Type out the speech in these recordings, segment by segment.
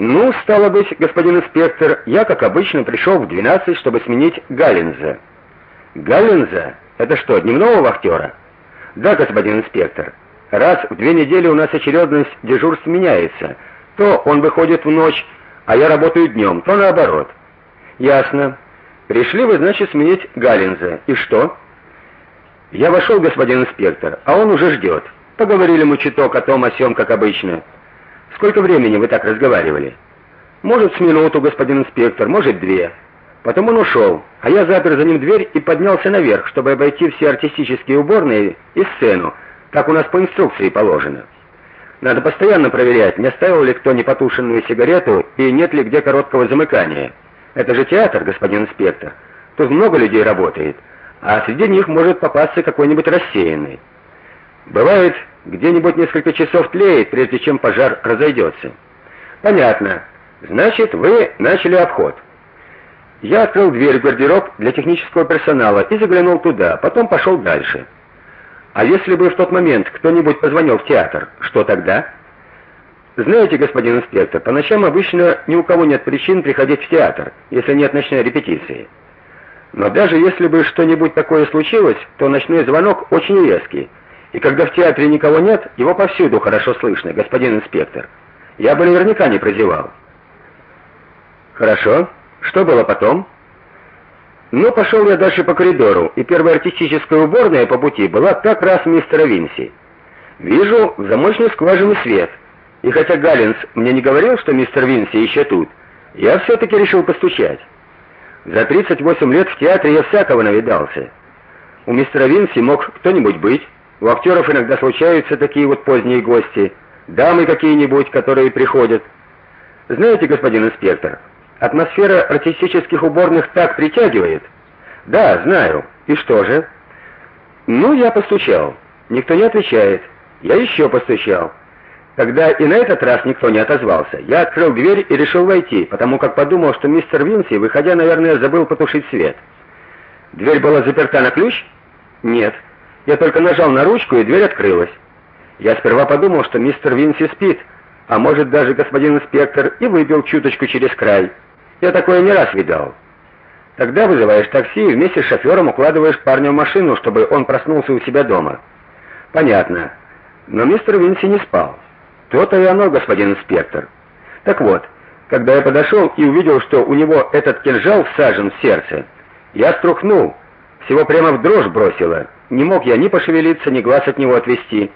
Ну, стало быть, господин инспектор, я, как обычно, пришел в 12, чтобы сменить Галинза. Галинза? Это что, дневного вахтера? Да, господин инспектор. Раз в две недели у нас очередность дежурств меняется. То он выходит в ночь, а я работаю днем, то наоборот. Ясно. Пришли вы, значит, сменить Галинза. И что? Я вошел, господин инспектор, а он уже ждет. Поговорили мы чуток о том о сём, как обычно. Сколько времени вы так разговаривали? Может, с минуту, господин инспектор, может, две. Потом он ушел, а я запер за ним дверь и поднялся наверх, чтобы обойти все артистические уборные и сцену, как у нас по инструкции положено. Надо постоянно проверять, не оставил ли кто непотушенную сигарету и нет ли где короткого замыкания. Это же театр, господин инспектор. Тут много людей работает, а среди них может попасться какой-нибудь рассеянный. Бывает, где-нибудь несколько часов тлеет, прежде чем пожар разойдется. Понятно. Значит, вы начали обход. Я открыл дверь в гардероб для технического персонала и заглянул туда, потом пошел дальше. А если бы в тот момент кто-нибудь позвонил в театр, что тогда? Знаете, господин инспектор, по ночам обычно ни у кого нет причин приходить в театр, если нет ночной репетиции. Но даже если бы что-нибудь такое случилось, то ночной звонок очень резкий и когда в театре никого нет, его повсюду хорошо слышно, господин инспектор. Я бы наверняка не прозевал. Хорошо. Что было потом? Ну, пошел я дальше по коридору, и первая артистическая уборная по пути была как раз мистера Винси. Вижу в замочной скважине свет. И хотя Галлинс мне не говорил, что мистер Винси еще тут, я все таки решил постучать. За 38 лет в театре я всякого навидался. У мистера Винси мог кто-нибудь быть, у актеров иногда случаются такие вот поздние гости, дамы какие-нибудь, которые приходят. Знаете, господин инспектор, атмосфера артистических уборных так притягивает. Да, знаю. И что же? Ну, я постучал. Никто не отвечает. Я еще постучал. Когда и на этот раз никто не отозвался, я открыл дверь и решил войти, потому как подумал, что мистер Винси, выходя, наверное, забыл потушить свет. Дверь была заперта на ключ? Нет. Я только нажал на ручку, и дверь открылась. Я сперва подумал, что мистер Винси спит, а может даже господин инспектор и выпил чуточку через край. Я такое не раз видал. Тогда вызываешь такси и вместе с шофером укладываешь парня в машину, чтобы он проснулся у себя дома. Понятно. Но мистер Винси не спал. То-то и оно, господин инспектор. Так вот, когда я подошел и увидел, что у него этот кинжал всажен в сердце, я струхнул, всего прямо в дрожь бросило. Не мог я ни пошевелиться, ни глаз от него отвести.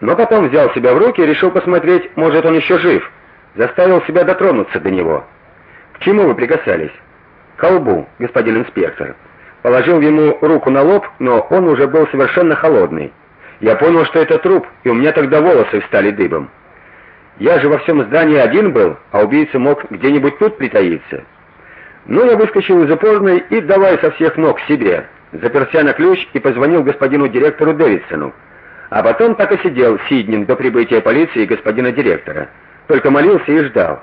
Но потом взял себя в руки и решил посмотреть, может, он еще жив. Заставил себя дотронуться до него. К чему вы прикасались? К колбу, господин инспектор. Положил ему руку на лоб, но он уже был совершенно холодный. Я понял, что это труп, и у меня тогда волосы встали дыбом. Я же во всем здании один был, а убийца мог где-нибудь тут притаиться. Ну, я выскочил из опорной и давай со всех ног себе заперся на ключ и позвонил господину директору Дэвидсону. А потом так и сидел сиднем до прибытия полиции и господина директора. Только молился и ждал.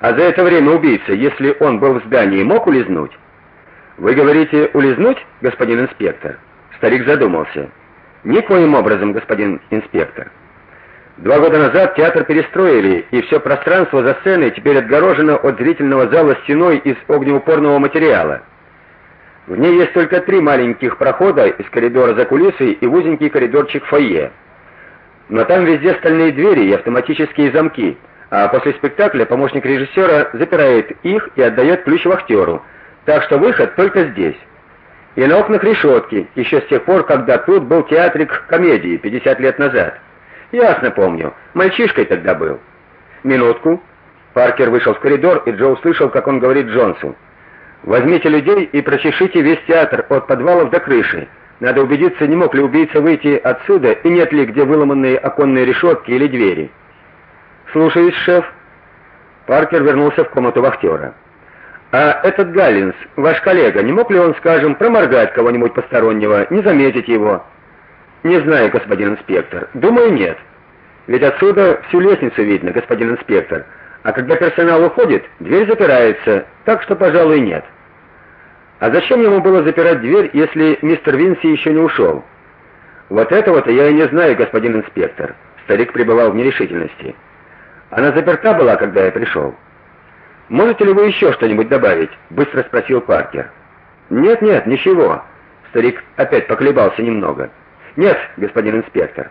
А за это время убийца, если он был в здании, мог улизнуть? Вы говорите, улизнуть, господин инспектор? Старик задумался. Никоим образом, господин инспектор. Два года назад театр перестроили, и все пространство за сценой теперь отгорожено от зрительного зала стеной из огнеупорного материала. В ней есть только три маленьких прохода из коридора за кулисой и узенький коридорчик фойе. Но там везде стальные двери и автоматические замки, а после спектакля помощник режиссера запирает их и отдает ключ вахтеру. Так что выход только здесь. И на окнах решетки, еще с тех пор, когда тут был театрик комедии 50 лет назад. Ясно помню. Мальчишкой тогда был. Минутку. Паркер вышел в коридор, и Джо услышал, как он говорит Джонсу: Возьмите людей и прочешите весь театр от подвалов до крыши. Надо убедиться, не мог ли убийца выйти отсюда и нет ли где выломанные оконные решетки или двери. Слушаюсь, шеф. Паркер вернулся в комнату вахтера. А этот Галлинс, ваш коллега, не мог ли он, скажем, проморгать кого-нибудь постороннего, не заметить его? Не знаю, господин инспектор. Думаю, нет. Ведь отсюда всю лестницу видно, господин инспектор. А когда персонал уходит, дверь запирается, так что, пожалуй, нет. А зачем ему было запирать дверь, если мистер Винси еще не ушел? Вот этого-то я и не знаю, господин инспектор. Старик пребывал в нерешительности. Она заперта была, когда я пришел. Можете ли вы еще что-нибудь добавить? быстро спросил Паркер. Нет, нет, ничего. Старик опять поколебался немного. Нет, господин инспектор.